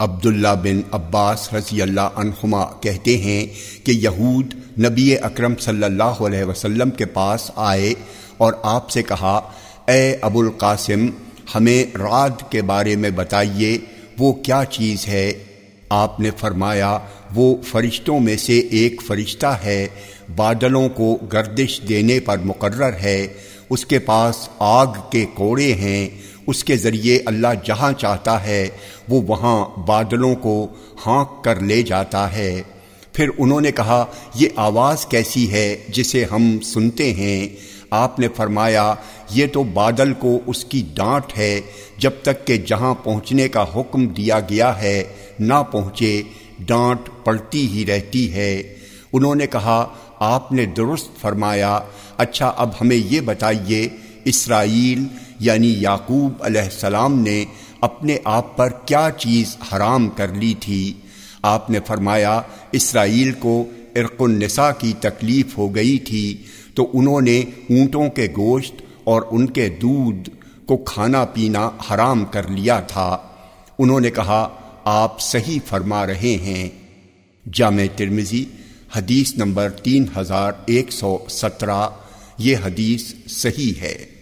عبداللہ بن عباس رضی اللہ عنہما کہتے ہیں کہ یہود نبی اکرم صلی اللہ علیہ وسلم کے پاس آئے اور آپ سے کہا، اے ابو القاسم، ہمیں رات کے بارے میں بتائیے، وہ کیا چیز ہے؟ آپ نے فرمایا، وہ فرشتوں میں سے ایک فرشتہ ہے، بادلوں کو گردش دینے پر مقرر ہے، اس کے پاس آگ کے کوڑے ہیں اس کے ذریعے اللہ جہاں چاہتا ہے، وہ وہاں بادلوں کو ہانک کر لے جاتا ہے۔ پھر انہوں نے کہا، یہ آواز کیسی ہے جسے ہم سنتے ہیں؟ آپ نے فرمایا، یہ تو بادل کو اس کی ڈانٹ ہے، جب تک کہ جہاں پہنچنے کا حکم دیا گیا ہے، نہ پہنچے، ڈانٹ پڑتی ہی رہتی ہے۔ انہوں نے کہا، آپ نے درست فرمایا۔ اچھا اب ہمیں یہ بتائیے اسرائیل یعنی یعقوب علیہ السلام نے اپنے آپ پر کیا چیز حرام کر لی تھی؟ آپ نے فرمایا، اسرائیل کو عرق النساء کی تکلیف ہو گئی تھی، تو انہوں نے اونٹوں کے گوشت اور ان کے دودھ کو کھانا پینا حرام کر لیا تھا۔ انہوں نے کہا، آپ صحیح فرما رہے ہیں۔ جامع ترمزی حدیث نمبر تین ہزار ایک سو سترہ، یہ حدیث صحیح ہے۔